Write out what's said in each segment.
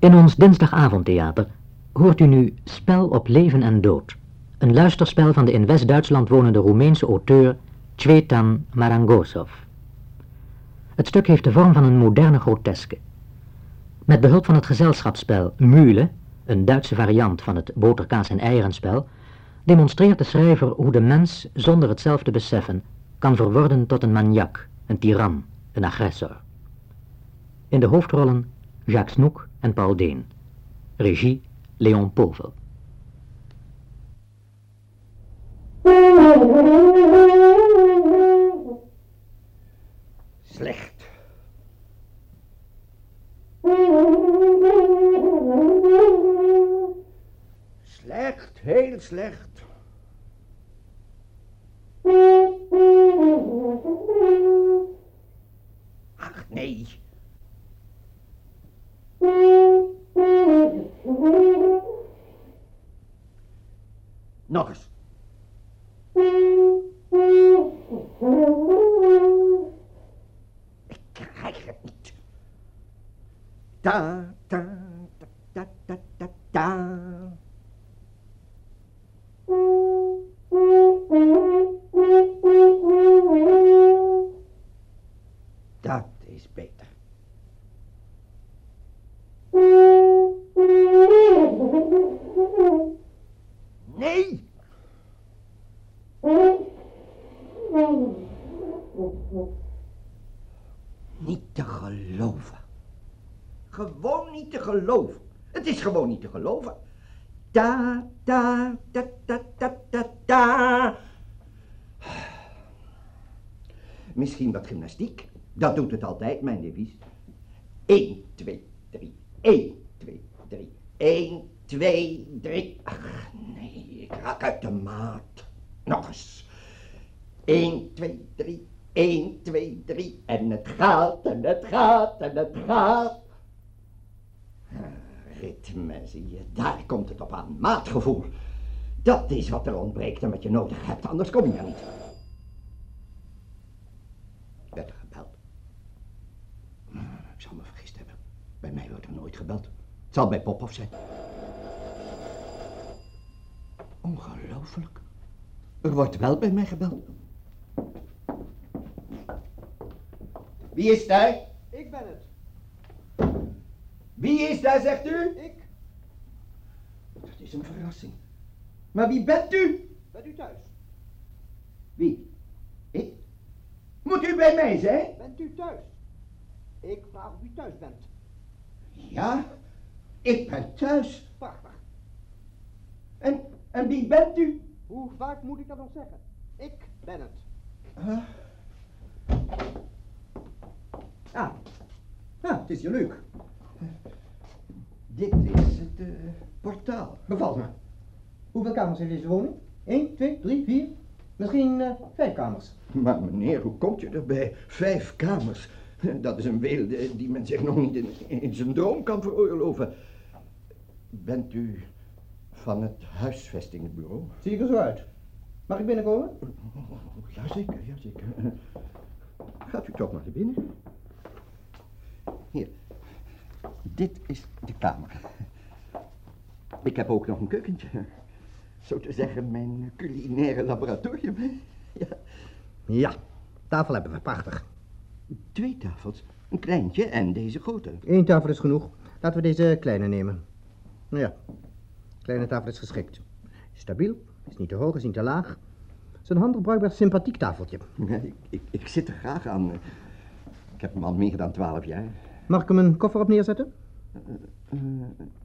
In ons dinsdagavondtheater hoort u nu Spel op leven en dood. Een luisterspel van de in West-Duitsland wonende Roemeense auteur Cvetan Marangosov. Het stuk heeft de vorm van een moderne groteske. Met behulp van het gezelschapsspel Mühle, een Duitse variant van het boterkaas- en eierenspel, demonstreert de schrijver hoe de mens, zonder het zelf te beseffen, kan verworden tot een maniak, een tiran, een agressor. In de hoofdrollen Jacques Snoek en Paul Deen. Regie Leon Povel. Slecht. Slecht, heel slecht. Ach nee. Nog eens. Ik krijg het niet. Da, da, da, da, da, da, da. Dat is beter. Nee! Niet te geloven. Gewoon niet te geloven. Het is gewoon niet te geloven. Da, da, da, da, da. Misschien wat gymnastiek. Dat doet het altijd, mijn liefjes. 1, 2, 3. 1, 2, 3. 1, 2, 3. Ach, nee, ik raak uit de maat. Nog eens. 1, 2, 3. 1, 2, 3. En het gaat, en het gaat, en het gaat. Ah, Ritme, zie je, daar komt het op aan. Maatgevoel. Dat is wat er ontbreekt en wat je nodig hebt, anders kom je er niet. Werd er gebeld? Ik zal me vergist hebben. Bij mij wordt er nooit gebeld. Het zal bij Popov zijn. Ongelooflijk. Er wordt wel bij mij gebeld. Wie is daar? Ik ben het. Wie is daar, zegt u? Ik. Dat is een verrassing. Maar wie bent u? Bent u thuis? Wie? Ik? Moet u bij mij zijn? Bent u thuis? Ik vraag of u thuis bent. Ja, ik ben thuis. Prachtig. En, en wie bent u? Hoe vaak moet ik dat nog zeggen? Ik ben het. Huh? Ah. Ja, het is hier leuk. Dit is het eh, portaal. Bevalt me. Hoeveel kamers heeft deze woning? Eén, twee, drie, vier? Misschien eh, vijf kamers. Maar meneer, hoe komt je erbij? Vijf kamers. Dat is een weelde die men zich nog niet in, in zijn droom kan veroorloven. Bent u van het huisvestingsbureau? Zie ik er zo uit. Mag ik binnenkomen? Jazeker, jazeker. Gaat u toch maar naar binnen. Hier. Dit is de kamer. Ik heb ook nog een keukentje. Zo te zeggen, mijn culinaire laboratorium. Ja. Ja, tafel hebben we. Prachtig. Twee tafels. Een kleintje en deze grote. Eén tafel is genoeg. Laten we deze kleine nemen. Nou ja, kleine tafel is geschikt. Stabiel, is niet te hoog, is niet te laag. Het is een handig bruikbaar sympathiek tafeltje. Ik, ik, ik zit er graag aan. Ik heb hem al meer dan twaalf jaar. Mag ik hem een koffer op neerzetten? Eh,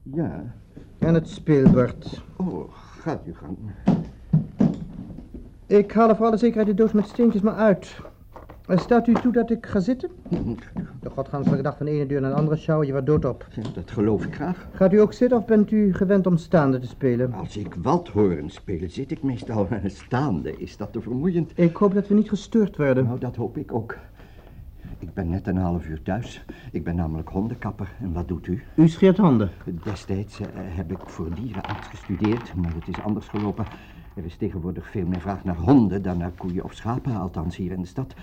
ja. En het speelbord. Oh, gaat uw gang. Ik haal er voor alle zekerheid de doos met steentjes maar uit. Staat u toe dat ik ga zitten? De godganselijke dag van de ene deur naar de andere sjouw je wat dood op. Ja, dat geloof ik graag. Gaat u ook zitten of bent u gewend om staande te spelen? Als ik waldhoren speel, zit ik meestal staande. Is dat te vermoeiend? Ik hoop dat we niet gestoord worden. Nou, dat hoop ik ook. Ik ben net een half uur thuis. Ik ben namelijk hondenkapper. En wat doet u? U scheert handen. Destijds eh, heb ik voor dierenarts gestudeerd, maar het is anders gelopen. Er is tegenwoordig veel meer vraag naar honden dan naar koeien of schapen, althans hier in de stad.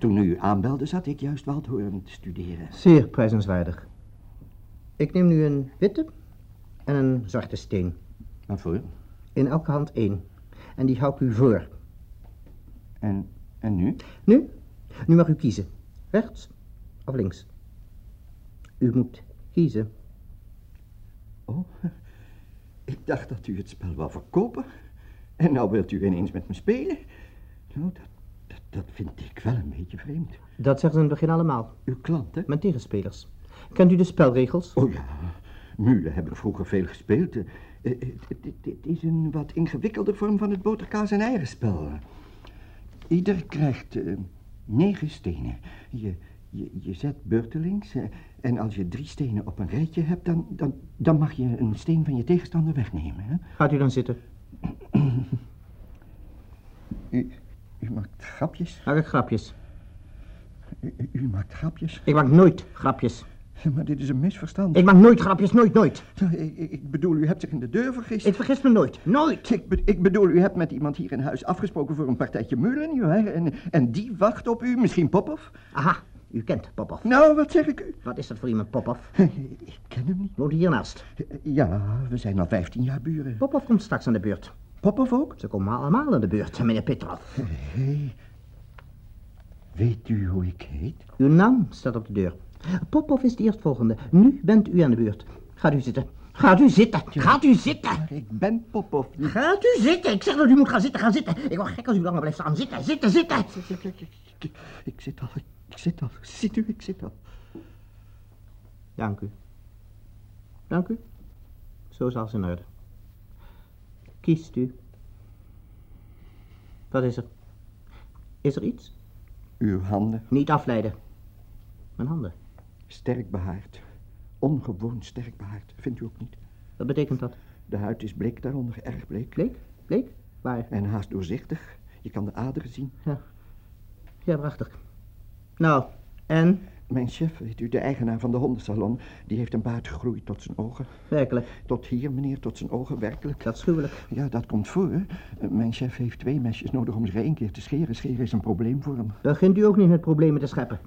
Toen u aanbelde, zat ik juist waldhoren te studeren. Zeer prijzenswaardig. Ik neem nu een witte en een zwarte steen. Waarvoor? In elke hand één. En die hou ik u voor. En, en nu? Nu? Nu mag u kiezen. Rechts of links. U moet kiezen. Oh, ik dacht dat u het spel wou verkopen. En nou wilt u ineens met me spelen. Nou, dat, dat, vind ik wel een beetje vreemd. Dat zeggen ze in het begin allemaal. Uw klant, hè? Mijn tegenspelers. Kent u de spelregels? Oh ja, mulen hebben vroeger veel gespeeld. Eh, eh, Het het is een wat ingewikkelde vorm van het boterkaas- en eierenspel. Ieder krijgt eh, negen stenen. Je, je, je zet beurtelings eh, en als je drie stenen op een rijtje hebt, dan, dan, dan mag je een steen van je tegenstander wegnemen. Hè? Gaat u dan zitten? U, u maakt grapjes. Maak ik grapjes. U, u- u maakt grapjes. Ik maak nooit grapjes. Maar dit is een misverstand. Ik maak nooit grapjes, nooit, nooit. Ik, ik, ik bedoel, u hebt zich in de deur vergist. Ik vergis me nooit. Nooit. Ik, be- ik bedoel, u hebt met iemand hier in huis afgesproken voor een partijtje mulen, nietwaar? En, en die wacht op u, misschien Popov? Aha, u kent Popov. Nou, wat zeg ik u? Wat is dat voor iemand, Popov? Ik ken hem niet. Woont hiernaast. Ja, we zijn al 15 jaar buren. Popov komt straks aan de beurt. Popov ook? Ze komen allemaal aan de beurt, meneer Petrov. Hé, weet u hoe ik heet? Uw naam staat op de deur. Popov is de eerstvolgende. Nu bent u aan de beurt. Gaat u zitten. Gaat u zitten. Gaat u zitten. Maar ik ben Popov. Gaat u zitten. Ik zeg dat u moet gaan zitten. Gaan zitten. Ik word gek als u langer blijft staan. Zitten, zitten, zitten. Ik, ik, ik, ik, ik zit al, ik zit al. Ziet u, ik zit al. Dank u. Dank u. Zo is alles in orde. Kiest u. Wat is er? Is er iets? Uw handen, Niet afleiden. Mijn handen. sterk behaard. Ongewoon sterk behaard, vindt u ook niet? Wat betekent dat? De huid is bleek daaronder, erg bleek. Bleek? Bleek? Waar? En haast doorzichtig. Je kan de aderen zien. Ja. Ja, prachtig. Nou, en? Mijn chef, weet u, de eigenaar van de hondensalon, die heeft een baard gegroeid tot zijn ogen. Werkelijk. Tot hier, meneer, tot zijn ogen, werkelijk. Dat is schuwelijk. Ja, dat komt voor. Mijn chef heeft twee mesjes nodig om zich één keer te scheren. Scheren is een probleem voor hem. Begint u ook niet met problemen te scheppen.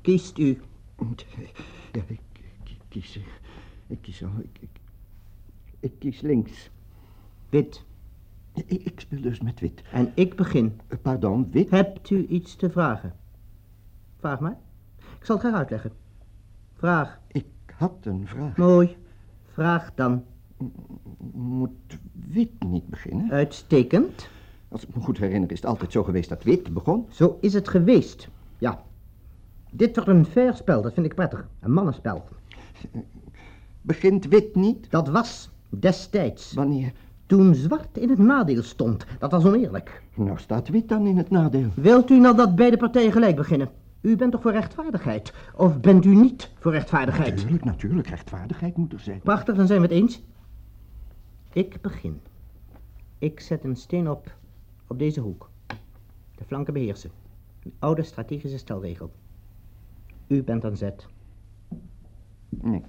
Kiest u. Ja, ik, ik kies. eh, Ik kies al. Ik, ik, ik kies links. Wit. Ik, ik speel dus met wit. En ik begin. Eh, Pardon, wit? Hebt u iets te vragen? Vraag maar. Ik zal het graag uitleggen. Vraag. Ik had een vraag. Mooi. Vraag dan. Moet wit niet beginnen? Uitstekend. Als ik me goed herinner is het altijd zo geweest dat wit begon. Zo is het geweest. Ja. Dit wordt een fair spel, dat vind ik prettig. Een mannenspel. Begint wit niet? Dat was destijds. Wanneer? Toen zwart in het nadeel stond. Dat was oneerlijk. Nou staat wit dan in het nadeel. Wilt u nou dat beide partijen gelijk beginnen? U bent toch voor rechtvaardigheid? Of bent u niet voor rechtvaardigheid? Natuurlijk, natuurlijk. Rechtvaardigheid moet er zijn. Prachtig, dan zijn we het eens. Ik begin. Ik zet een steen op, op deze hoek. De flanken beheersen. Een oude strategische stelregel. U bent aan zet. Nee.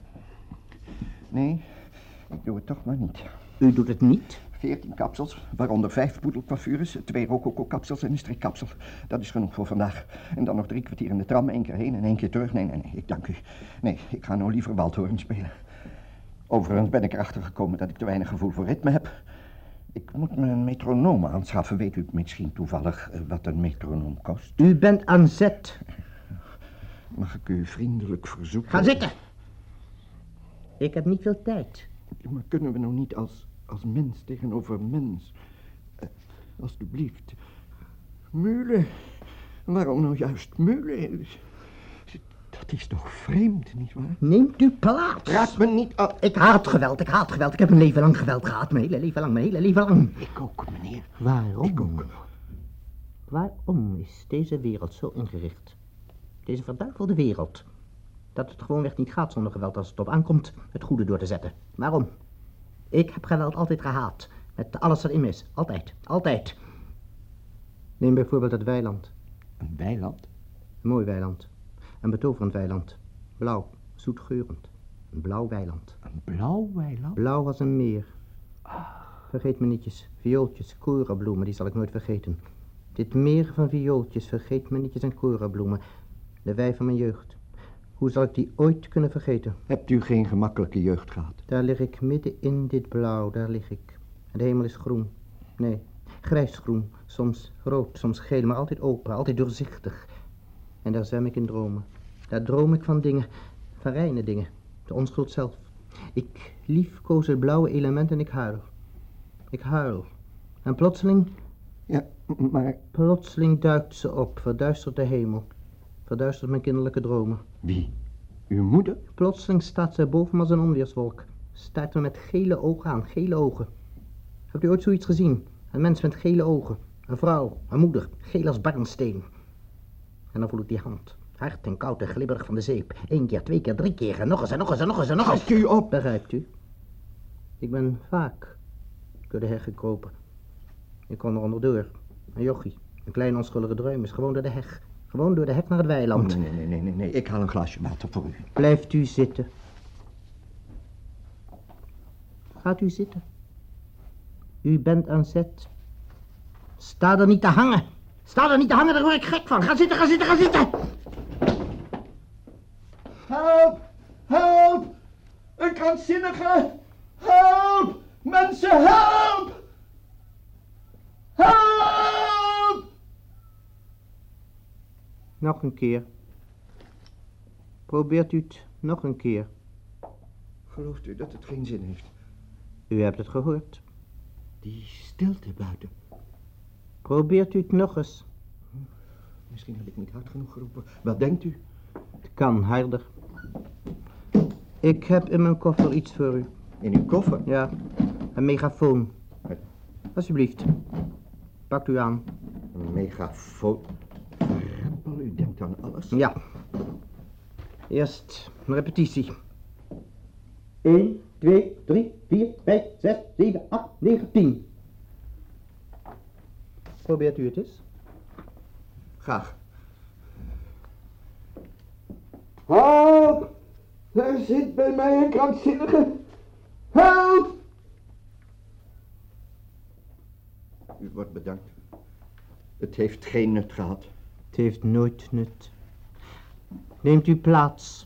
Nee, ik doe het toch maar niet. U doet het niet. Veertien kapsels, waaronder vijf poedelcoiffures, twee rococo-kapsels en een strikkapsel. Dat is genoeg voor vandaag. En dan nog drie kwartier in de tram, één keer heen en één keer terug. Nee, nee, nee, ik dank u. Nee, ik ga nou liever Waldhoorn spelen. Overigens ben ik erachter gekomen dat ik te weinig gevoel voor ritme heb. Ik moet me een metronoom aanschaffen. Weet u misschien toevallig eh, wat een metronoom kost? U bent aan zet. Mag ik u vriendelijk verzoeken? Ga zitten. Ik heb niet veel tijd. Maar kunnen we nou niet als, als mens tegenover mens... eh, alsjeblieft. Mulen. Waarom nou juist mulen? Dat is toch vreemd, nietwaar? Neemt u plaats. Raak me niet af. Ik haat geweld, ik haat geweld. Ik heb een leven lang geweld gehad. Mijn hele leven lang, mijn hele leven lang. Ik ook, meneer. Waarom? Ik ook. Waarom is deze wereld zo ingericht? Deze verduivelde wereld. Dat het gewoonweg niet gaat zonder geweld als het op aankomt het goede door te zetten. Waarom? Ik heb geweld altijd gehaat. Met alles wat in me is. Altijd. Altijd. Neem bijvoorbeeld het weiland. Een weiland? Een mooi weiland. Een betoverend weiland. Blauw. Zoetgeurend. Een blauw weiland. Een blauw weiland? Blauw als een meer. Vergeet me nietjes. Viooltjes, korenbloemen, die zal ik nooit vergeten. Dit meer van viooltjes, vergeet me nietjes en korenbloemen. De wei van mijn jeugd. Hoe zal ik die ooit kunnen vergeten? Hebt u geen gemakkelijke jeugd gehad? Daar lig ik midden in dit blauw, daar lig ik. En de hemel is groen. Nee, grijsgroen. Soms rood, soms geel, maar altijd open, altijd doorzichtig. En daar zwem ik in dromen. Daar droom ik van dingen, van reine dingen. De onschuld zelf. Ik liefkoos het blauwe element en ik huil. Ik huil. En plotseling, Ja, maar plotseling duikt ze op, verduistert de hemel. Verduistert mijn kinderlijke dromen. wie? Uw moeder? Plotseling staat zij boven me als een onweerswolk. Staart me met gele ogen aan, gele ogen. Hebt u ooit zoiets gezien? Een mens met gele ogen. Een vrouw, een moeder, geel als barnsteen. En dan voel ik die hand. Hard en koud en glibberig van de zeep. Eén keer, twee keer, drie keer en nog eens en nog eens en nog eens en nog eens. Pas u op! Begrijpt u? Ik ben vaak door de heg gekropen. Ik kon er onderdoor. Een jochie, een klein onschuldige druim is gewoon door de heg. Gewoon door de heg naar het weiland. Nee, nee, nee, nee, nee. Ik haal een glaasje water voor u. Blijft u zitten. Gaat u zitten. U bent aan zet. Sta er niet te hangen. Sta er niet te hangen, daar word ik gek van. Ga zitten, ga zitten, ga zitten. Help! Help! Een krankzinnige! Help! Mensen, help! Help! Nog een keer. Probeert u het nog een keer. Gelooft u dat het geen zin heeft? U hebt het gehoord. Die stilte buiten. Probeert u het nog eens. Misschien heb ik niet hard genoeg geroepen. Wat denkt u? Het kan harder. Ik heb in mijn koffer iets voor u. In uw koffer? Ja, een megafoon. Alsjeblieft. Pakt u aan. Een megafoon. U denkt aan alles. Ja. Eerst een repetitie. 1, 2, 3, 4, 5, 6, 7, 8, 9, 10. Probeert u het eens. Graag. Help! Er zit bij mij een krankzinnige. Help! U wordt bedankt. Het heeft geen nut gehad. Het heeft nooit nut. Neemt u plaats.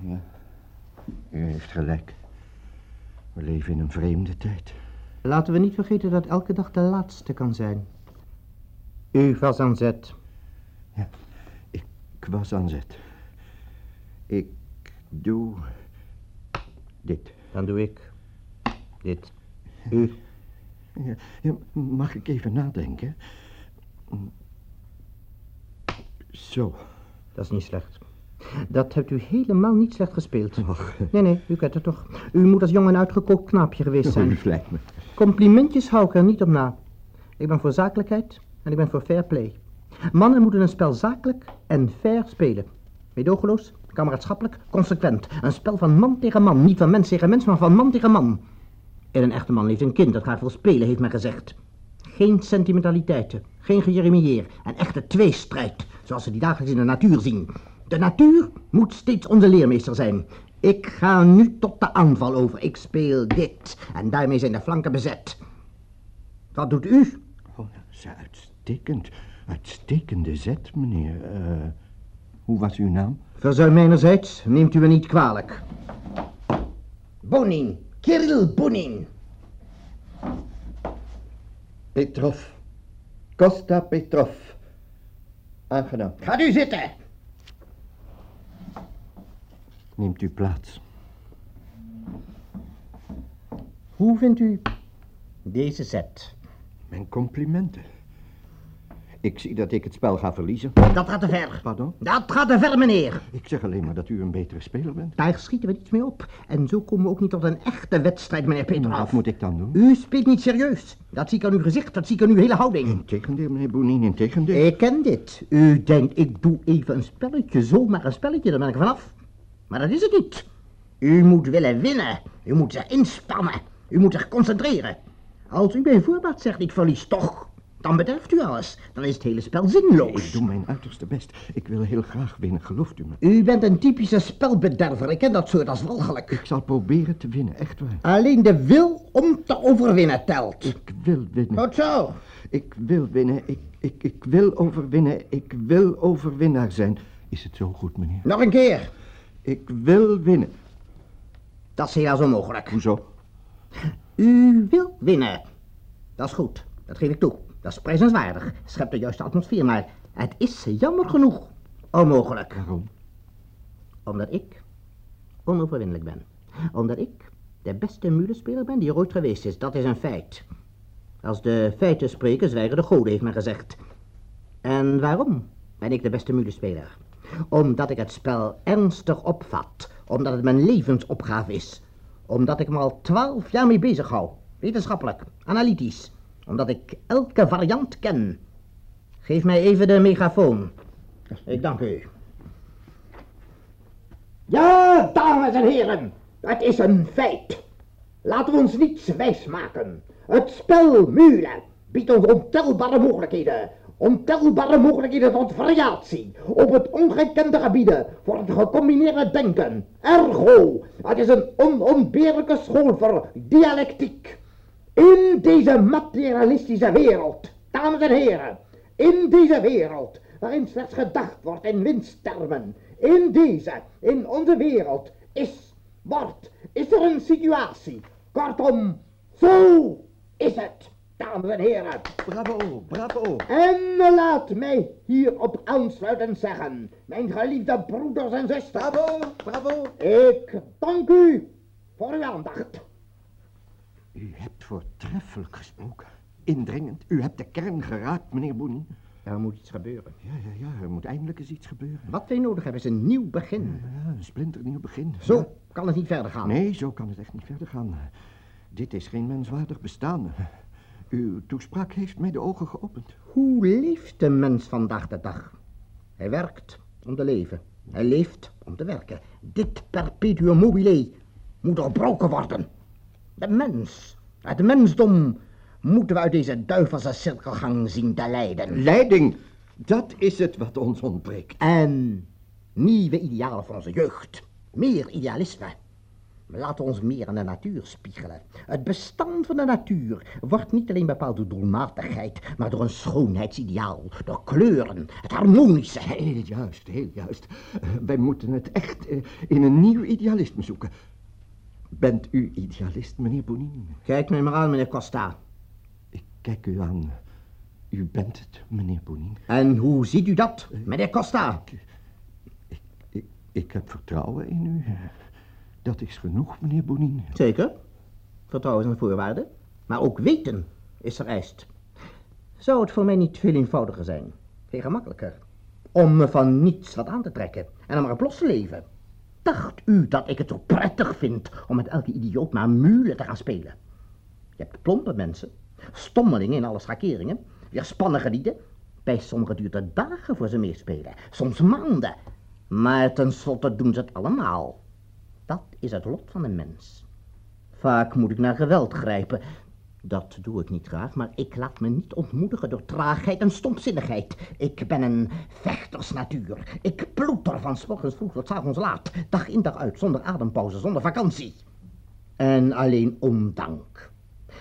Ja, u heeft gelijk. We leven in een vreemde tijd. Laten we niet vergeten dat elke dag de laatste kan zijn. U was aan zet. Ik was aan zet. Ik doe dit. Dan doe ik dit. U. Ja, ja, mag ik even nadenken? Zo. Dat is niet slecht. Dat hebt u helemaal niet slecht gespeeld. Nee, nee, u kent het toch. U moet als jong en uitgekookt knaapje geweest u zijn. vlijt me. Complimentjes hou ik er niet op na. Ik ben voor zakelijkheid en ik ben voor fair play. Mannen moeten een spel zakelijk en fair spelen. Meedogenloos, kameraadschappelijk, consequent. Een spel van man tegen man, niet van mens tegen mens, maar van man tegen man. En een echte man heeft een kind dat graag wil spelen, heeft men gezegd. Geen sentimentaliteiten, geen gejeremieer, een echte tweestrijd, zoals we die dagelijks in de natuur zien. De natuur moet steeds onze leermeester zijn. Ik ga nu tot de aanval over. Ik speel dit en daarmee zijn de flanken bezet. Wat doet u? Oh, dat is uitstekend. Uitstekende zet, meneer. Eh, hoe was uw naam? Verzuim mijnerzijds, neemt u me niet kwalijk. Bonin, Kirill Bonin. Petrov. Costa Petrov. Aangenaam. Gaat u zitten. Neemt u plaats. Hoe vindt u deze zet? Mijn complimenten. Ik zie dat ik het spel ga verliezen. Dat gaat te ver. Pardon? Dat gaat te ver, meneer. Ik zeg alleen maar dat u een betere speler bent. Daar schieten we niets mee op. En zo komen we ook niet tot een echte wedstrijd, meneer Petrov. Wat moet ik dan doen? U speelt niet serieus. Dat zie ik aan uw gezicht, dat zie ik aan uw hele houding. Integendeel, meneer Bonin, integendeel. Ik ken dit. U denkt, ik doe even een spelletje, zomaar een spelletje, dan ben ik vanaf. Maar dat is het niet. U moet willen winnen. U moet zich inspannen. U moet zich concentreren. Als u bij voorbaat zegt, ik verlies toch, dan bederft u alles. Dan is het hele spel zinloos. Ik doe mijn uiterste best. Ik wil heel graag winnen, gelooft u me. U bent een typische spelbederver. Ik ken dat soort als walgelijk. Ik zal proberen te winnen, echt waar. Alleen de wil om te overwinnen telt. Ik wil winnen. Goed zo. Ik wil winnen. Ik, ik, ik wil overwinnen. Ik wil overwinnaar zijn. Is het zo goed, meneer? Nog een keer. Ik wil winnen. Dat is helaas onmogelijk. Hoezo? U wil winnen. Dat is goed, dat geef ik toe. Dat is prijzenswaardig, schept de juiste atmosfeer, maar het is jammer genoeg onmogelijk. Waarom? Omdat ik onoverwinnelijk ben. Omdat ik de beste mulespeler ben die er ooit geweest is. Dat is een feit. Als de feiten spreken, zwijgen de goden, heeft men gezegd. En waarom ben ik de beste mulespeler? Omdat ik het spel ernstig opvat. Omdat het mijn levensopgave is. Omdat ik me al twaalf jaar mee bezig hou. Wetenschappelijk, analytisch. Omdat ik elke variant ken. Geef mij even de megafoon. Ik dank u. Ja, dames en heren, het is een feit. Laten we ons niets wijsmaken. Het spel Mule biedt ons ontelbare mogelijkheden. Ontelbare mogelijkheden tot variatie op het ongekende gebieden voor het gecombineerde denken. Ergo, het is een onontbeerlijke school voor dialectiek. In deze materialistische wereld, dames en heren, in deze wereld waarin slechts gedacht wordt in winsttermen, in deze, in onze wereld, is, wordt, is er een situatie. Kortom, zo is het, dames en heren. Bravo, bravo. En laat mij hierop aansluitend zeggen, mijn geliefde broeders en zusters. Bravo, bravo. Ik dank u voor uw aandacht. U hebt voortreffelijk gesproken. Indringend. U hebt de kern geraakt, meneer Boening. Er moet iets gebeuren. Ja, ja, ja, er moet eindelijk eens iets gebeuren. Wat wij nodig hebben is een nieuw begin. Ja, een splinternieuw begin. Zo Ja. kan het niet verder gaan. Nee, zo kan het echt niet verder gaan. Dit is geen menswaardig bestaan. Uw toespraak heeft mij de ogen geopend. Hoe leeft de mens vandaag de dag? Hij werkt om te leven. Hij leeft om te werken. Dit perpetuum mobile moet doorbroken worden. De mens, het mensdom, moeten we uit deze duivelse cirkelgang zien te leiden. Leiding, dat is het wat ons ontbreekt. En nieuwe idealen voor onze jeugd. Meer idealisme. Laten we ons meer aan de natuur spiegelen. Het bestaan van de natuur wordt niet alleen bepaald door doelmatigheid, maar door een schoonheidsideaal, door kleuren, het harmonische. Heel juist, heel juist. Eh, Wij moeten het echt eh, in een nieuw idealisme zoeken. Bent u idealist, meneer Bonin? Kijk mij maar aan, meneer Costa. Ik kijk u aan. U bent het, meneer Bonin. En hoe ziet u dat, meneer Costa? Ik, ik heb vertrouwen in u. Dat is genoeg, meneer Bonin. Zeker. Vertrouwen is een voorwaarde. Maar ook weten is vereist. Zou het voor mij niet veel eenvoudiger zijn, veel gemakkelijker, om me van niets wat aan te trekken en er maar op los te leven? Dacht u dat ik het zo prettig vind om met elke idioot maar mulen te gaan spelen? Je hebt plompe mensen, stommelingen in alle schakeringen, weerspannen gelieden. Bij sommigen duurt het dagen voor ze meespelen, soms maanden. Maar tenslotte doen ze het allemaal. Dat is het lot van een mens. Vaak moet ik naar geweld grijpen. Dat doe ik niet graag, maar ik laat me niet ontmoedigen door traagheid en stomzinnigheid. Ik ben een vechtersnatuur. Ik ploeter van 's morgens vroeg tot 's avonds laat. Dag in dag uit, zonder adempauze, zonder vakantie. En alleen ondank.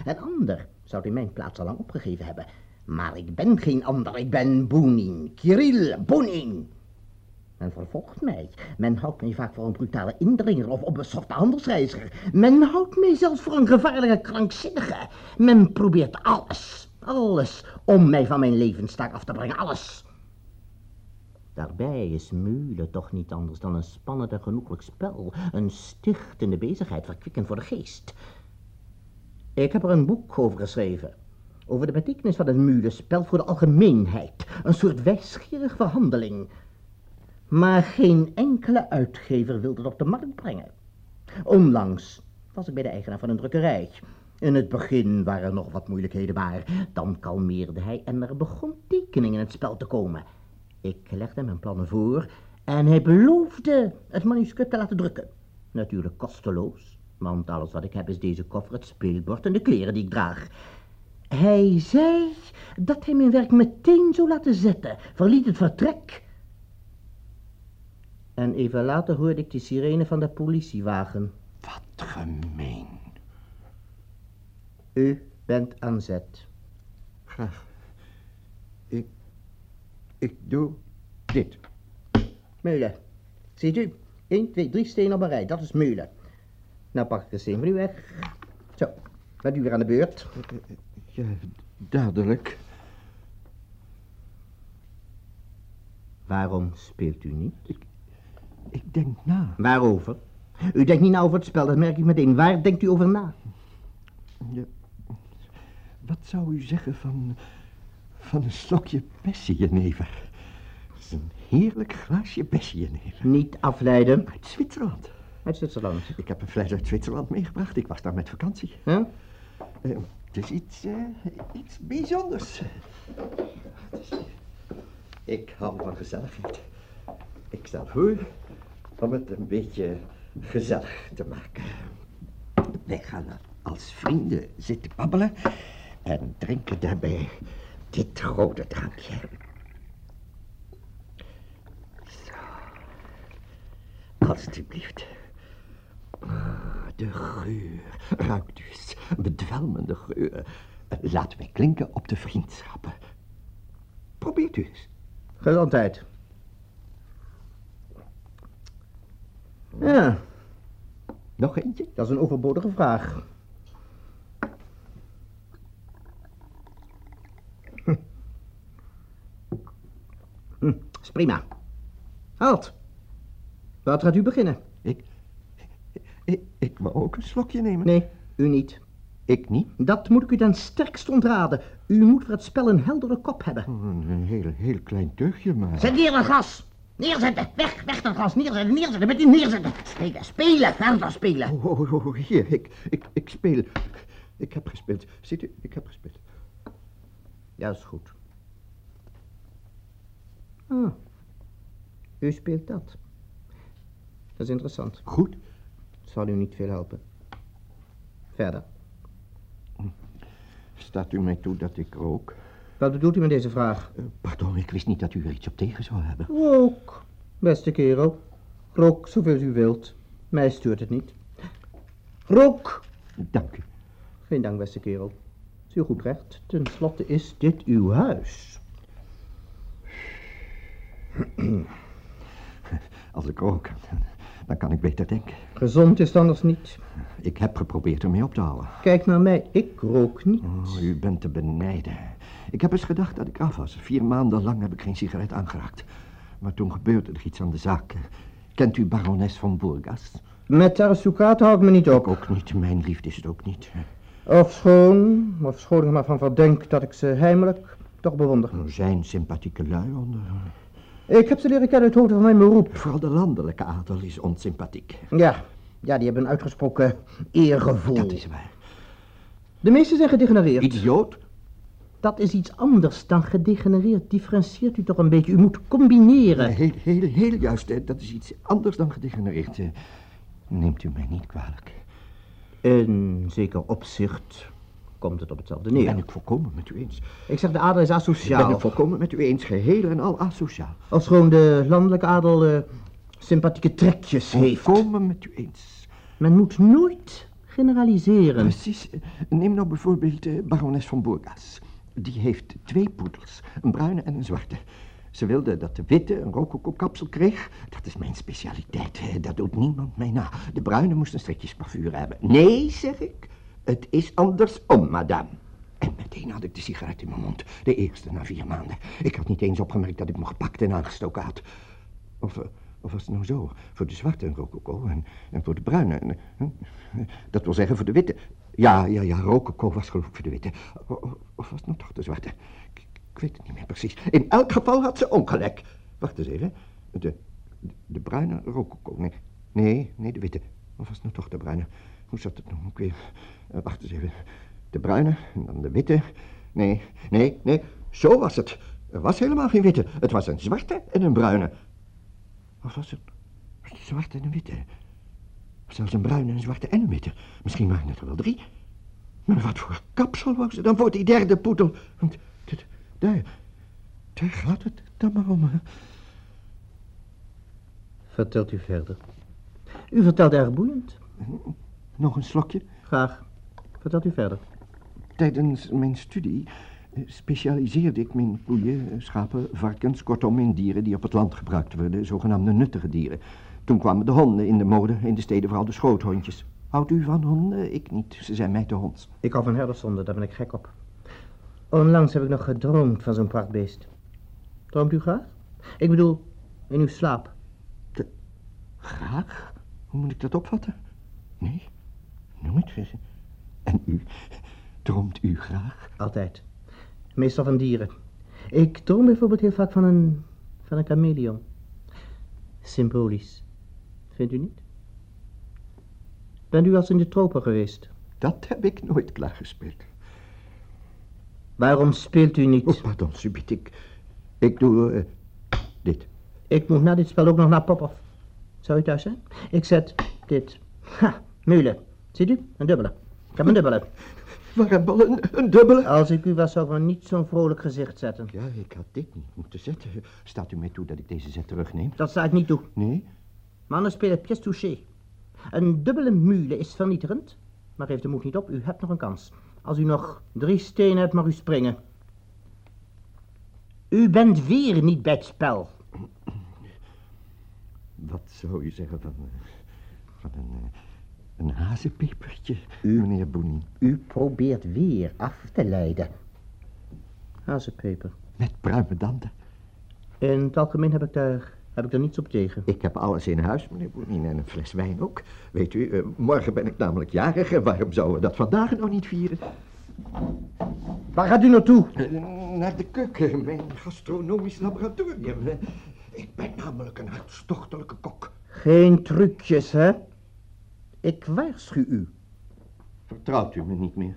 Een ander zou in mijn plaats al lang opgegeven hebben. Maar ik ben geen ander, ik ben Boenin. Kirill Boenin. Men vervolgt mij. Men houdt mij vaak voor een brutale indringer of onbeschofte handelsreiziger. Men houdt mij zelfs voor een gevaarlijke krankzinnige. Men probeert alles, alles om mij van mijn levenstaak af te brengen, alles. Daarbij is Mule toch niet anders dan een spannend en genoeglijk spel. Een stichtende bezigheid, verkwikkend voor de geest. Ik heb er een boek over geschreven. Over de betekenis van het Mule-spel voor de algemeenheid. Een soort wijsgerig verhandeling. Maar geen enkele uitgever wilde het op de markt brengen. Onlangs was ik bij de eigenaar van een drukkerij. In het begin waren er nog wat moeilijkheden waar. Dan kalmeerde hij en er begon tekening in het spel te komen. Ik legde mijn plannen voor en hij beloofde het manuscript te laten drukken. Natuurlijk kosteloos, want alles wat ik heb is deze koffer, het speelbord en de kleren die ik draag. Hij zei dat hij mijn werk meteen zou laten zetten, verliet het vertrek en even later hoorde ik de sirene van de politiewagen. Wat gemeen. U bent aan zet. Graag. Ik, ik doe dit. Meulen, ziet u? 1, 2, 3 stenen op een rij. Dat is meulen. Nou pak ik de steen van u weg. Zo, bent u weer aan de beurt. Ja, dadelijk. Waarom speelt u niet? Ik denk na. Waarover? U denkt niet na over het spel, dat merk ik meteen. Waar denkt u over na? Ja. Wat zou u zeggen van, van een slokje bessenjenever? Dat is een heerlijk glaasje bessenjenever. Niet afleiden. Uit Zwitserland. Uit Zwitserland. Ik heb een fles uit Zwitserland meegebracht. Ik was daar met vakantie. Huh? Eh, het is iets, eh, iets bijzonders. Ik hou van gezelligheid. Ik stel voor om het een beetje gezellig te maken. Wij gaan als vrienden zitten babbelen en drinken daarbij dit rode drankje. Zo. Alsjeblieft. Ah, de geur. Ruikt. Een bedwelmende geur. Laten wij klinken op de vriendschappen. Probeert u eens. Gezondheid. Ja, Nog eentje? dat is een overbodige vraag. Hm. Hm, is prima. Halt. Wat gaat u beginnen? Ik, ik, ik mag ook een slokje nemen. Nee, u niet. Ik niet. Dat moet ik u dan sterkst ontraden. U moet voor het spel een heldere kop hebben. Oh, Een heel, heel klein teugje, maar... Zet neer dat gas. Neerzetten. Weg, weg dat gas. Neerzetten, neerzetten. Met u neerzetten. Spelen, spelen. Verder spelen. Oh, oh, oh, hier, ik, ik, ik speel. Ik heb gespeeld. Ziet u, ik heb gespeeld. Ja, dat is goed. Ah, u speelt dat. Dat is interessant. Goed. Zal u niet veel helpen. Verder. Staat u mij toe dat ik rook? Wat bedoelt u met deze vraag? Eh, pardon, ik wist niet dat u er iets op tegen zou hebben. Rook, beste kerel. Rook zoveel u wilt. Mij stuurt het niet. Rook! Dank u. Geen dank, beste kerel. Is u goed recht. Ten slotte is dit uw huis. Als ik rook, dan kan ik beter denken. Gezond is het anders niet. Ik heb geprobeerd ermee op te houden. Kijk naar mij, ik rook niet. Oh, u bent te benijden. Ik heb eens gedacht dat ik af was. Vier maanden lang heb ik geen sigaret aangeraakt. Maar toen gebeurde er iets aan de zaak. Kent u barones van Burgas? Met haar succat hou ik me niet Ik op. ook niet. Mijn liefde is het ook niet. Ofschoon, ofschoon ik maar van verdenk dat ik ze heimelijk toch bewonder. Er zijn sympathieke lui onder. Ik heb ze leren kennen uit hoogte van mijn beroep. Vooral de landelijke adel is onsympathiek. Ja, ja, die hebben een uitgesproken eergevoel. Dat is waar. De meesten zijn gedegenereerd. Idioot? Dat is iets anders dan gedegenereerd. Differentieert u toch een beetje. U moet combineren. Heel, heel, heel juist. Dat is iets anders dan gedegenereerd. Eh, Neemt u mij niet kwalijk. In zeker opzicht komt het op hetzelfde neer. Ben ik volkomen met u eens. Ik zeg, de adel is Ben asociaal. ik volkomen met u eens. Geheel en al asociaal. Als gewoon de landelijke adel eh, sympathieke trekjes heeft. Volkomen met u eens. Men moet nooit generaliseren. Precies. Neem nou bijvoorbeeld eh, barones van Burgas. Die heeft twee poedels, een bruine en een zwarte. Ze wilde dat de witte een rococo-kapsel kreeg. Dat is mijn specialiteit. Dat doet niemand mij na. De bruine moest een strikjesparfuur hebben. Nee, zeg ik. Het is andersom, madame. En meteen had ik de sigaret in mijn mond. De eerste na vier maanden. Ik had niet eens opgemerkt dat ik me gepakt en aangestoken had. Of, eh, of was het nou zo? Voor de zwarte een rococo en, en voor de bruine hm? Dat wil zeggen voor de witte. Ja, ja, ja, rococo was geloof ik voor de witte. Of was het nou toch de zwarte? Ik, ik weet het niet meer precies. In elk geval had ze ongelijk. Wacht eens even. De, de, bruine rococo. Nee, nee, nee, de witte. Of was het nou toch de bruine? Hoe zat het nou weer? Eh, wacht eens even. De bruine en dan de witte. Nee, nee, nee. Zo was het. Er was helemaal geen witte. Het was een zwarte en een bruine. Of was het een zwarte en een witte? Zelfs een bruine, een zwarte en een witte. Misschien waren het er wel drie. Maar wat voor kapsel was het dan voor die derde poetel? Want daar, daar gaat het dan maar om. hè. Vertelt u verder. U vertelt erg boeiend. Nog een slokje. Graag. Vertelt u verder. Tijdens mijn studie eh, specialiseerde ik me in koeien, eh, schapen, varkens, kortom in dieren die op het land gebruikt worden, zogenaamde nuttige dieren. Toen kwamen de honden in de mode, in de steden vooral de schoothondjes. Houdt u van honden? Ik niet. Ze zijn mij te honds. Ik hou van herdershonden, daar ben ik gek op. Onlangs heb ik nog gedroomd van zo'n prachtbeest. Droomt u graag? Ik bedoel, in uw slaap. Graag? Hoe moet ik dat opvatten? Nee, nooit. En u? Droomt u graag? Altijd. Meestal van dieren. Ik droom bijvoorbeeld heel vaak van een, van een chameleon. Symbolisch. Vindt u niet? Bent u als in de tropen geweest? Dat heb ik nooit klaargespeeld. Waarom speelt u niet? Oh, pardon, subiet. Ik, ik doe eh, dit. Ik moet na dit spel ook nog naar Popov. Zou u thuis zijn? Ik zet dit. Ha, mule. Ziet u? Een dubbele. Ik heb een dubbele. Waarom een, een dubbele? Als ik u was, zou ik niet zo'n vrolijk gezicht zetten. Ja, ik had dit niet moeten zetten. Staat u mij toe dat ik deze zet terugneem? Dat sta ik niet toe. Nee? Mannen spelen pièce touché. Een dubbele mule is vernietigend. Maar geef de moed niet op, u hebt nog een kans. Als u nog drie stenen hebt, mag u springen. U bent weer niet bij het spel. Wat zou u zeggen van, eh, van een, eh, een hazenpepertje, meneer Boenin? U probeert weer af te leiden. Hazenpeper. Met pruime danden. In het algemeen heb ik daar, heb ik daar niets op tegen. Ik heb alles in huis, meneer Boenin, en een fles wijn ook. Weet u, eh, morgen ben ik namelijk jarig en waarom zouden we dat vandaag nog niet vieren? Waar gaat u naartoe? Eh, Naar de keuken, mijn gastronomisch laboratorium. Eh, Ik ben namelijk een hartstochtelijke kok. Geen trucjes, hè? Ik waarschuw u. Vertrouwt u me niet meer?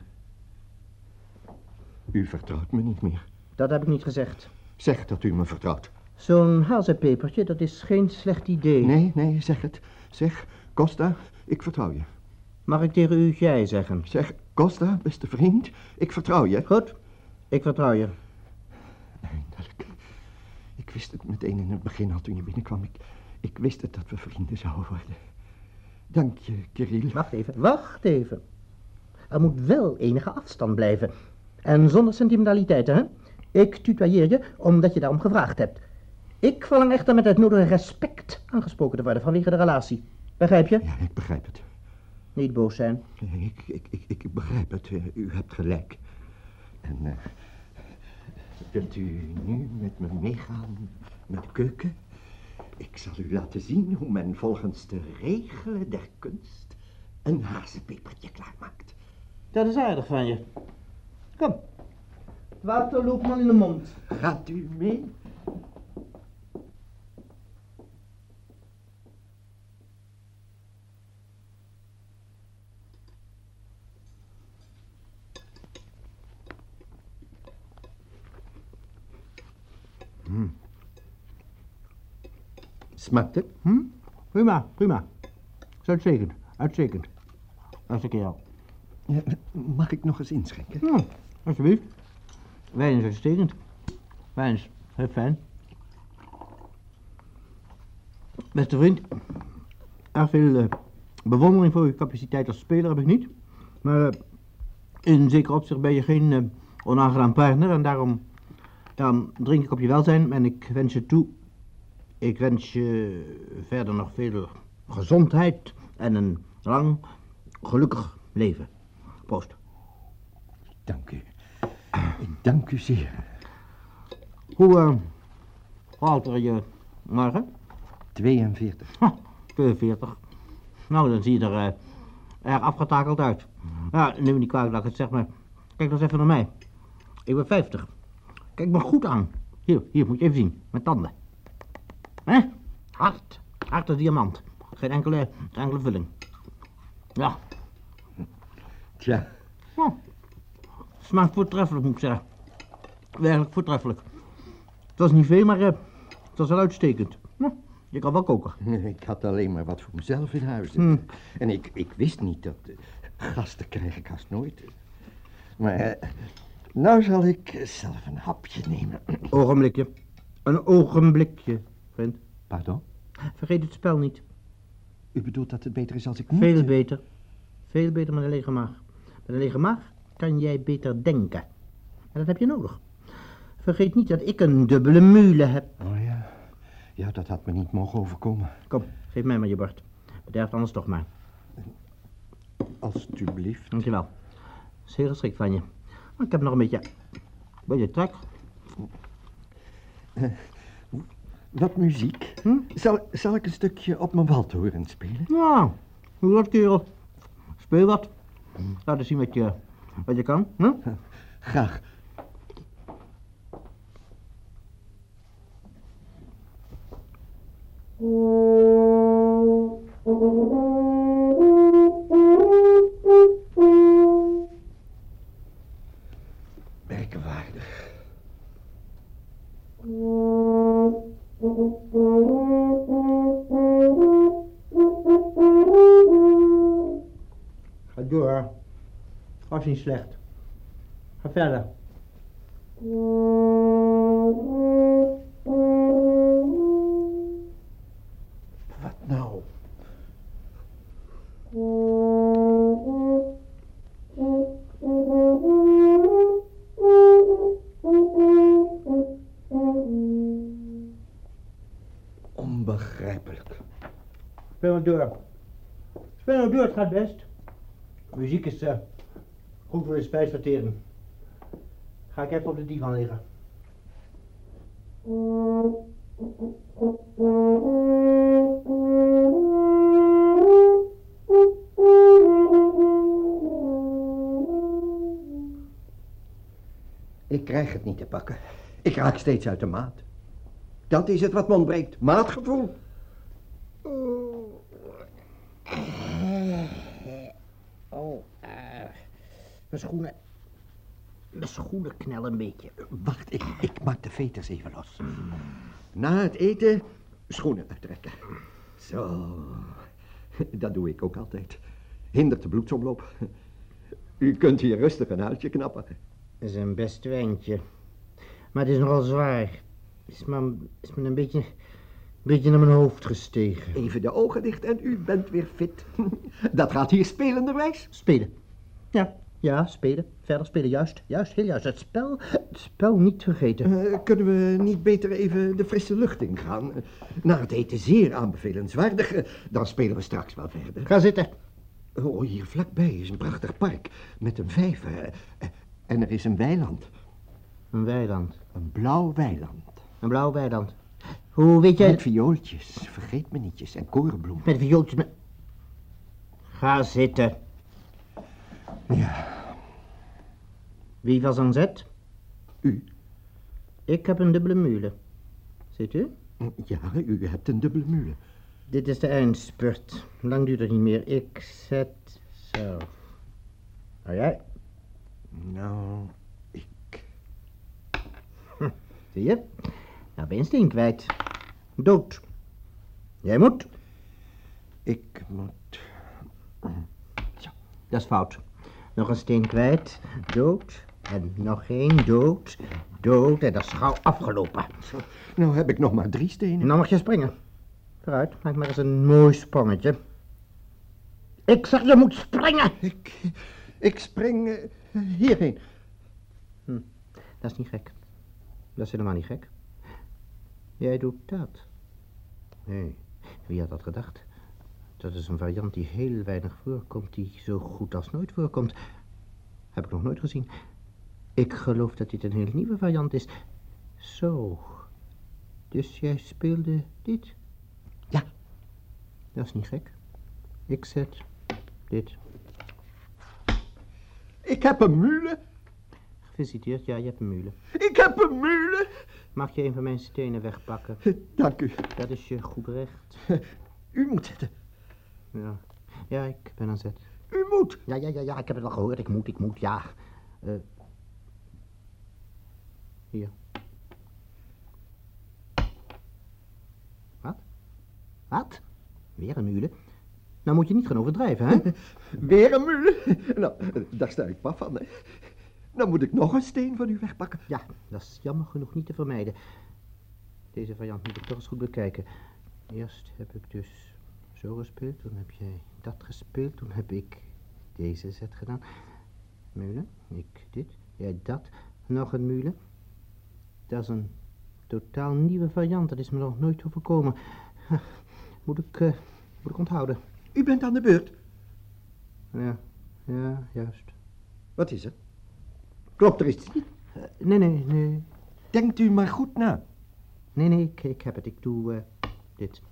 U vertrouwt me niet meer. Dat heb ik niet gezegd. Zeg dat u me vertrouwt. Zo'n hazenpepertje, dat is geen slecht idee. Nee, nee, zeg het. Zeg, Costa, ik vertrouw je. Mag ik tegen u jij zeggen? Zeg, Costa, beste vriend, ik vertrouw je. Goed, ik vertrouw je. Eindelijk. Ik wist het meteen in het begin al toen je binnenkwam. Ik, ik wist het dat we vrienden zouden worden. Dank je, Kirill. Wacht even, wacht even. Er moet wel enige afstand blijven. En zonder sentimentaliteiten, hè? Ik tutoyeer je omdat je daarom gevraagd hebt. Ik verlang echter met het nodige respect aangesproken te worden vanwege de relatie. Begrijp je? Ja, ik begrijp het. Niet boos zijn. Ik, ik, ik, ik begrijp het. U hebt gelijk. En eh, wilt u nu met me meegaan naar de keuken? Ik zal u laten zien hoe men volgens de regelen der kunst een hazenpepertje klaarmaakt. Dat is aardig van je. Kom. Water loopt man in de mond. Gaat u mee? Smaakt het? Hm? Prima, prima. Is uitstekend, uitstekend. Beste kerel. Ja, mag ik nog eens inschenken? Ja, alsjeblieft. Wijn is uitstekend. Wijn is heel fijn. Beste vriend, erg veel eh, bewondering voor uw capaciteit als speler heb ik niet. Maar eh, in zeker opzicht ben je geen eh, onaangenaam partner en daarom, daarom drink ik op je welzijn en ik wens je toe. Ik wens je verder nog veel gezondheid en een lang, gelukkig leven. Proost. Dank u. Ik dank u zeer. Hoe, eh, hoe oud er je morgen? 42. Ha, 42. Nou, dan zie je er eh, erg afgetakeld uit. Ja, neem me niet kwalijk dat ik het zeg, maar kijk nog eens even naar mij. Ik ben 50. Kijk me goed aan. Hier, hier moet je even zien, mijn tanden. Hè? Hard, hard als diamant. Geen enkele, geen enkele vulling. Ja, Tja, Oh. Smaakt voortreffelijk, moet ik zeggen. Werkelijk voortreffelijk. Het was niet veel, maar eh, het was wel uitstekend. Hm, je kan wel koken. ik had alleen maar wat voor mezelf in huis. Hm. En ik, ik wist niet dat... eh, gasten krijg ik haast nooit. Maar eh, nou zal ik zelf een hapje nemen. Ogenblikje. Een ogenblikje, vriend. Pardon? Vergeet het spel niet. U bedoelt dat het beter is als ik niet... Veel beter. Veel beter met een lege maag. Met een lege maag kan jij beter denken. En dat heb je nodig. Vergeet niet dat ik een dubbele mule heb. Oh ja. Ja, dat had me niet mogen overkomen. Kom, geef mij maar je bord. Bederf anders toch maar. Alsjeblieft. Dankjewel. Zeer geschikt van je. Maar ik heb nog een beetje... Een beetje trek. Wat muziek? Hm? Zal, zal ik een stukje op mijn waldhoren spelen? Nou, hoe dat kerel? Speel wat. Laat eens zien wat je, wat je kan. Hm? Graag. Was niet slecht. De spijsvertering. Ga ik even op de divan liggen. Ik krijg het niet te pakken. Ik raak steeds uit de maat. Dat is het wat me ontbreekt. Maatgevoel. Mijn schoenen. Mijn schoenen knellen een beetje. Wacht, ik, ik maak de veters even los. Na het eten schoenen uittrekken. Zo. Dat doe ik ook altijd. Hindert de bloedsomloop. U kunt hier rustig een huiltje knappen. Dat is een best wijntje. Maar het is nogal zwaar. Is me, is me een beetje, een beetje naar mijn hoofd gestegen. Even de ogen dicht en u bent weer fit. Dat gaat hier spelenderwijs. Spelen. Ja, ja, spelen. Verder spelen, juist. Juist, heel juist. Het spel, het spel niet vergeten. Eh, kunnen we niet beter even de frisse lucht ingaan? Na het eten zeer aanbevelenswaardig. Eh, dan spelen we straks wel verder. Ga zitten. Oh, hier vlakbij is een prachtig park met een vijver. Eh, en er is een weiland. Een weiland. Een blauw weiland. Een blauw weiland. Hoe weet jij... Met viooltjes, vergeet me nietjes en korenbloem. Met viooltjes met... Ga zitten. Ja, Wie was aan zet? u. Ik heb een dubbele mule. Ziet u? Ja, u hebt een dubbele mule. Dit is de eindspurt. Lang duurt het niet meer. Ik zet... Zo. Nou jij? Nou, ik... Zie je? Nou ben je een steen kwijt. Dood. Jij moet. Ik moet... Dat is fout. Nog een steen kwijt. Dood. En nog één. Dood. Dood. En dat is gauw afgelopen. Nou heb ik nog maar drie stenen. Nou mag je springen. Vooruit. Maak maar eens een mooi sprongetje. Ik zeg je moet springen. Ik, ik spring eh, hierheen. Dat is niet gek. Dat is helemaal niet gek. Jij doet dat. Nee, wie had dat gedacht? Dat is een variant die heel weinig voorkomt, die zo goed als nooit voorkomt. Heb ik nog nooit gezien. Ik geloof dat dit een heel nieuwe variant is. Zo. Dus jij speelde dit? Ja. Dat is niet gek. Ik zet dit. Ik heb een mule. Gefeliciteerd, ja, je hebt een mule. Ik heb een mule. Mag je een van mijn stenen wegpakken? Dank u. Dat is je goed recht. U moet zitten. Ja, ja ik ben aan zet. U moet. Ja, ja, ja, ja, ik heb het al gehoord. Ik moet, ik moet, ja. Eh, hier. Wat? Wat? Weer een mule? Nou moet je niet gaan overdrijven, hè? Weer een mule. Nou, daar sta ik paf van. Hè. Dan moet ik nog een steen van u wegpakken. ja, dat is jammer genoeg niet te vermijden. Deze variant moet ik toch eens goed bekijken. Eerst heb ik dus zo gespeeld, toen heb jij dat gespeeld, toen heb ik deze zet gedaan. Mule, ik dit, jij dat, nog een mule. Dat is een Totaal nieuwe variant, dat is me nog nooit overkomen. Moet ik, eh, moet ik onthouden. U bent aan de beurt. Ja, ja, juist. Wat is er? Klopt er iets niet? Eh, nee, nee, nee. Denkt u maar goed na. Nee, nee, ik, ik heb het. Ik doe eh, dit.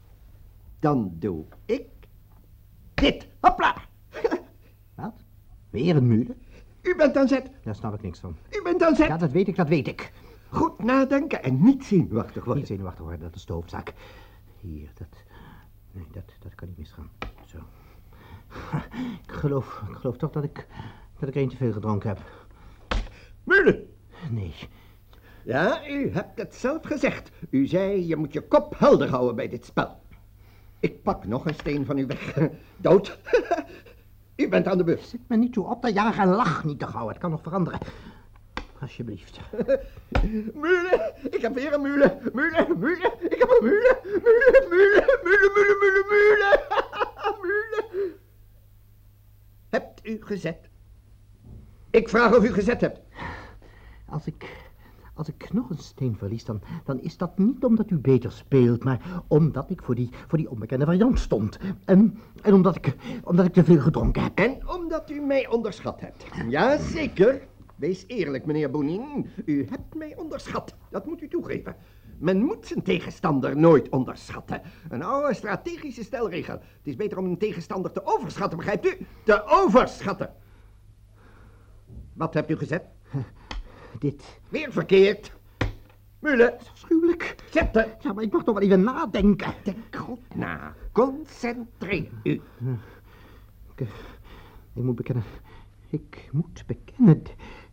Dan doe ik dit. Hopla! Wat? Weer een muur? U bent aan zet. Daar snap ik niks van. U bent aan zet. Ja, dat weet ik, dat weet ik. Goed nadenken en niet zenuwachtig worden. Niet zenuwachtig worden, dat is de hoofdzaak. Hier, dat... Nee, dat, dat kan niet misgaan. Zo. Ik geloof, ik geloof toch dat ik, dat ik één te veel gedronken heb. Mulen! Nee, Ja, u hebt het zelf gezegd. U zei je moet je kop helder houden bij dit spel. Ik pak nog een steen van u weg. Dood. u bent aan de beurt. zit me niet toe op te jagen en lach niet te gauw. Het kan nog veranderen. Alsjeblieft. Mulen, ik heb weer een mulen. Mulen, mulen, ik heb een mulen. Mulen, mulen, mulen, mulen, mulen, mulen. Mulen. Hebt u gezet? Ik vraag of u gezet hebt. Als ik, als ik nog een steen verlies, dan, dan is dat niet omdat u beter speelt, maar omdat ik voor die, voor die onbekende variant stond. En, en omdat, ik, omdat ik te veel gedronken heb. En omdat u mij onderschat hebt. Ja, zeker. Wees eerlijk, meneer Bonin. U hebt mij onderschat. Dat moet u toegeven. Men moet zijn tegenstander nooit onderschatten. Een oude strategische stelregel. Het is beter om een tegenstander te overschatten, begrijpt u? Te overschatten. Wat hebt u gezet? Dit Weer verkeerd. Mulen, is afschuwelijk. zetten. Ja, maar ik mag toch wel even nadenken. Denk goed na. Concentreer u. Ik, eh, ik moet bekennen. Ik moet bekennen.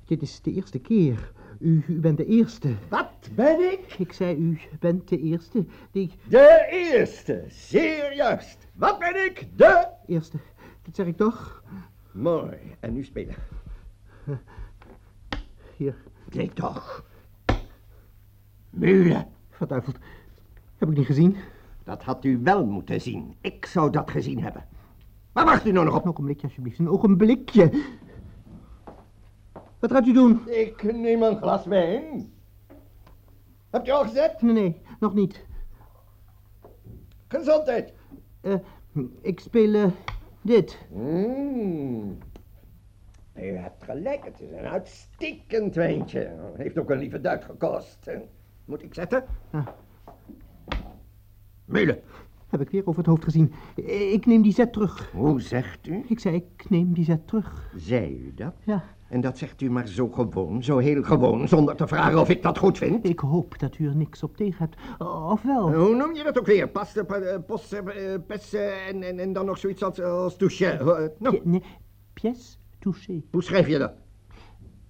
Dit is de eerste keer. U, u bent de eerste. Wat ben ik? Ik zei, u bent de eerste die... De eerste. Zeer juist. Wat ben ik? De Eerste. Dat zeg ik toch? Mooi. En nu spelen. Hier. Nee, toch. Mulen. Verduiveld. Heb ik niet gezien? Dat had u wel moeten zien. Ik zou dat gezien hebben. Waar wacht u nou nog Een op? ogenblikje, alsjeblieft. Een ogenblikje. Wat gaat u doen? Ik neem een glas wijn. Hebt u al gezet? Nee, nee, nog niet. Gezondheid. Eh, ik speel eh, dit. Mm. U hebt gelijk, het is een uitstekend wijntje. Heeft ook een lieve duit gekost. Moet ik zetten? Ja. Heb ik weer over het hoofd gezien. Eh, Ik neem die zet terug. Hoe zegt u? Ik zei, ik neem die zet terug. Zei u dat? Ja, En dat zegt u maar zo gewoon, zo heel gewoon, zonder te vragen of ik dat goed vind? ik hoop dat u er niks op tegen hebt. Of wel? Hoe noem je dat ook weer? Paste, pa- eh, post, eh, pes eh, en, en, en dan nog zoiets als, als touche. Eh, Nou, nee, pièce touchée. hoe schrijf je dat?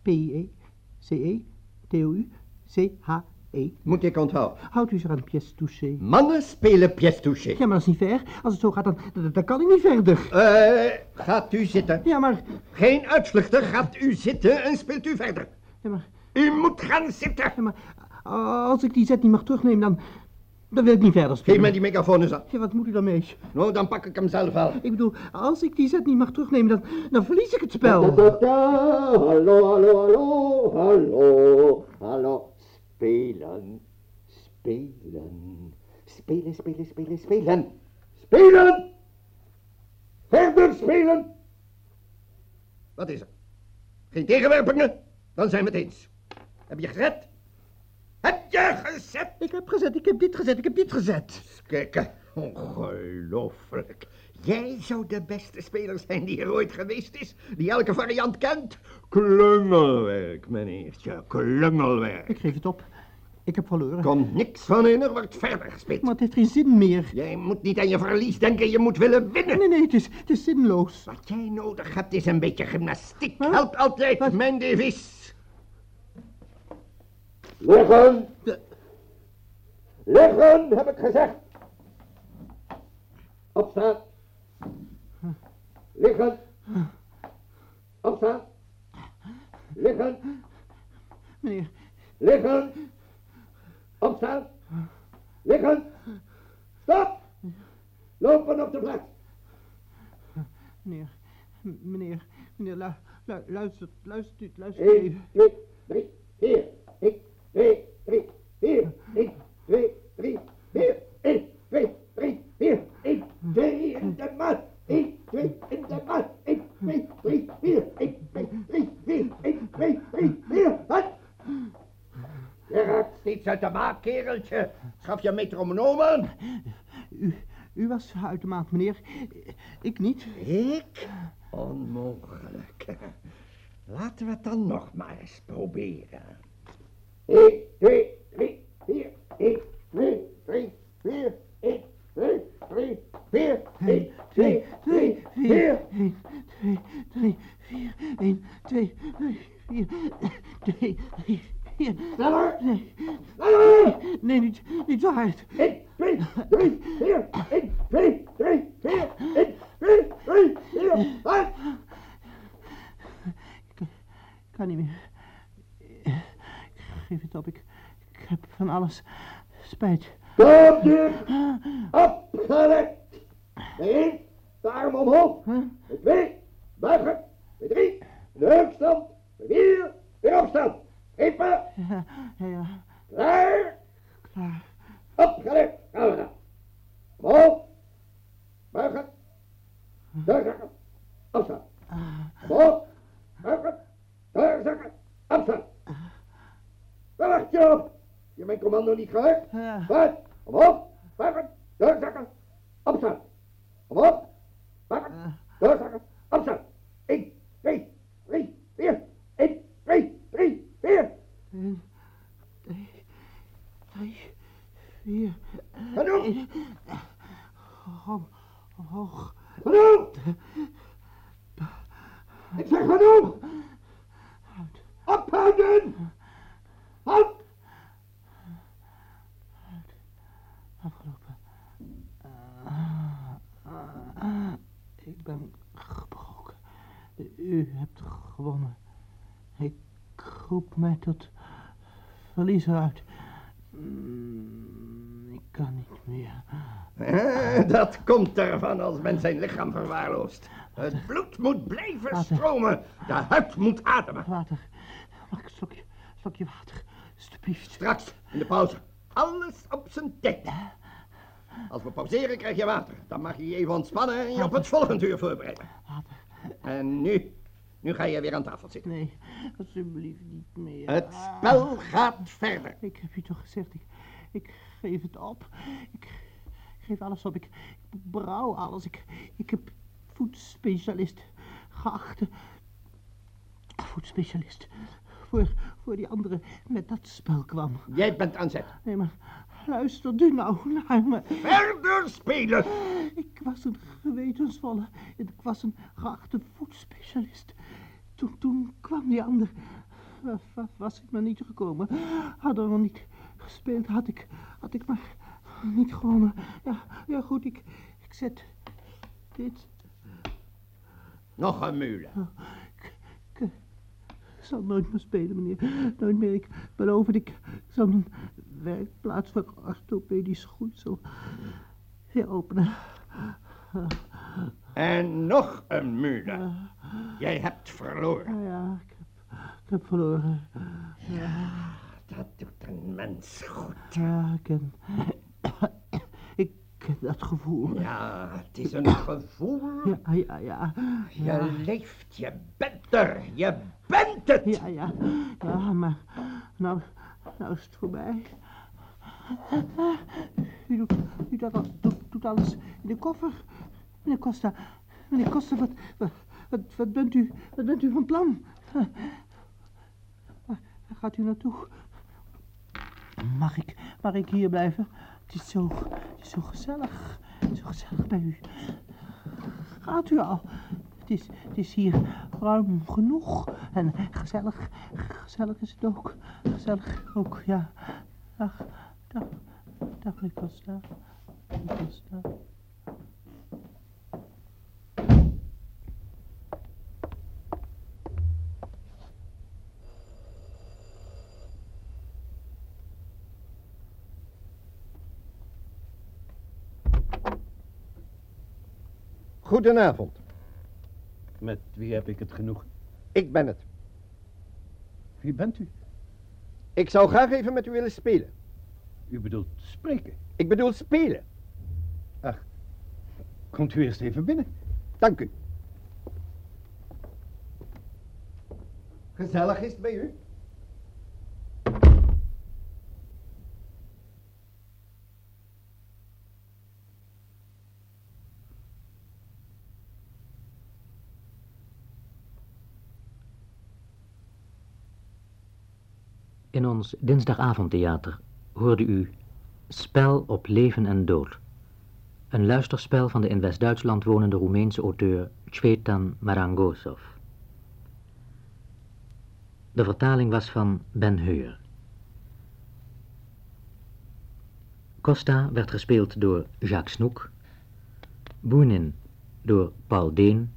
P-E-C-E-T-O-U-C-H-E. Moet ik onthouden. Houdt u zich aan pièce touchée? Mannen spelen pièce touche. Ja, maar dat is niet ver. Als het zo gaat, dan, dan, dan kan ik niet verder. Eh, gaat u zitten. Ja, maar... Geen uitvluchten, gaat u zitten en speelt u verder. Ja, maar, U moet gaan zitten. ja, maar als ik die zet niet mag terugnemen, dan, dan wil ik niet verder spelen. Geef mij die microfoon eens aan. Ja, wat moet u dan mee? Nou, dan pak ik hem zelf wel. Ik bedoel, als ik die zet niet mag terugnemen, dan, dan verlies ik het spel. Hallo, hallo, hallo, hallo, hallo. Spelen, spelen, spelen, spelen, spelen, spelen. Spelen! Verder spelen! Wat is er? Geen tegenwerpingen? Dan zijn we het eens. Heb je gezet? Je gezet? Ik heb gezet, ik heb dit gezet, ik heb dit gezet. Kijken, ongelooflijk. Jij zou de beste speler zijn die er ooit geweest is, die elke variant kent. Klungelwerk, meneertje, klungelwerk. Ik geef het op. Ik heb verloren. Komt niks van in, er wordt verder gespeeld. Maar het heeft geen zin meer. Jij moet niet aan je verlies denken, je moet willen winnen. Nee, nee, het is, het is zinloos. Wat jij nodig hebt is een beetje gymnastiek. Huh? Helpt altijd, Wat? mijn devies. Liggen! Liggen, heb ik gezegd. Opstaan. Liggen. Opstaan. Liggen. Meneer, Liggen. Opstaan. Liggen. Stop. Lopen op de plaats. meneer, meneer, meneer, lu, lu, 1 2, 3, 4, 1, 2, 3, 4, 1, 2, 3, 4, 1, 2 in de maat. 1, 2 in de maat. 1, 2, 3, 4, 1, 2, 3, 4, 1, 2, 3, 4. Wat? Je raakt niets uit de maat, kereltje. Schaf je metronoom aan. U was uit de maat, meneer. Ik niet. Ik? Onmogelijk. Laten we het dan nog maar eens proberen. 1, 2, 3, 4, 1, 2, 3, 4, 1, 2, 3, 4, 1, 2, 3, 4. 1, 2, 3, 4. 1, 2, 3, 4. 2, 3, 4. Sneller! Nee, Sneller! nee, niet, niet zo hard. 1, 2, 3, 4, 1, 2, 3, 4, 1, 2, 3, 4, 5. Ik kan niet. Geef het op. Ik, ik heb van alles spijt. Kom 1, de arm omhoog. Huh? De 2, buigen. De 3, de heupstand. De 4, weer opstaan. Even, Ja, ja, klaar. klaar. Opgelet, gaan we gaan. Omhoog. Buigen. Doorzakken. Opstaan. Omhoog. Buigen. Doorzakken. Opstaan. Waar wacht je op? Je mijn commando niet gehoord? Ja. Wat? Omhoog. Buigen. Doorzakken. Opstaan. Omhoog. Buigen. Doorzakken. Opstaan. 1, 2, 3, 4. 1, 2, 3, 4. 1, 2, 3, 4. Genoeg. Om, omhoog. Genoeg. Ik zeg genoeg. Uit. Ophouden. Op. Afgelopen. Ah, ah, ik ben gebroken. U hebt gewonnen. Ik roep mij tot verliezer uit. Mm, Ik kan niet meer. Eh, Dat komt ervan als men zijn lichaam verwaarloost. Het bloed moet blijven Water. stromen. De huid moet ademen. Water. Mag ik een slokje, slokje water? Alsjeblieft. Straks, in de pauze. Alles op zijn tijd. Als we pauzeren krijg je water. Dan mag je je even ontspannen en je op het volgende uur voorbereiden. Water. En nu, nu ga je weer aan tafel zitten. Nee, alsjeblieft meer. Het spel gaat verder. Ik heb je toch gezegd, ik, ik geef het op. Ik geef alles op. Ik, ik brouw alles. Ik, ik heb voedspecialist geachte voedspecialist. Voor, voor die andere met dat spel kwam. Jij bent aan zet. Nee, maar luister u nou naar me. Verder spelen. Ik was een gewetensvolle, ik was een geachte voedspecialist. Toen, toen kwam die ander. Wa- wa- Was ik maar niet gekomen, hadden we niet gespeeld, had ik, had ik maar niet gewonnen. Ja, ja goed, ik, ik zet dit. Nog een mule. Ik, ik, ik zal nooit meer spelen, meneer. Nooit meer. Ik beloof het, ik zal mijn werkplaats voor orthopedisch schoeisel weer openen. En nog een mule. Jij hebt verloren. Ja, ja, ik heb, verloren. Dat doet een mens goed. Ja, ik ken, ik ken dat gevoel. Ja, het is een gevoel. Ja, ja, ja. Je leeft, je bent er, je bent het. Ja, ja. Ja, maar nou, nou is het voorbij. U doet, u doet, al- doet, doet alles in de koffer. Meneer Costa, meneer Costa, wat, wat, wat, wat bent u, wat bent u van plan? Gaat u naartoe? Mag ik, mag ik hier blijven? Het is zo, het is zo gezellig, zo gezellig bij u. Gaat u al? Het is, het is hier ruim genoeg. En gezellig, gezellig is het ook. Gezellig ook, ja. Dag, dag, dag, meneer Costa. Goedenavond. Met wie heb ik het genoeg? Ik ben het. Wie bent u? Ik zou graag even met u willen spelen. U bedoelt spreken. Ik bedoel spelen. Ach, komt u eerst even binnen. Dank u. Gezellig is het bij u? In ons dinsdagavondtheater hoorde u Spel op leven en dood. Een luisterspel van de in West-Duitsland wonende Roemeense auteur Cvetan Marangosov. De vertaling was van Ben Heur. Costa werd gespeeld door Jacques Snoek, Boenin door Paul Deen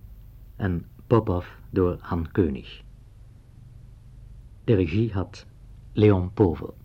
en Popov door Han König. De regie had Leon Povel.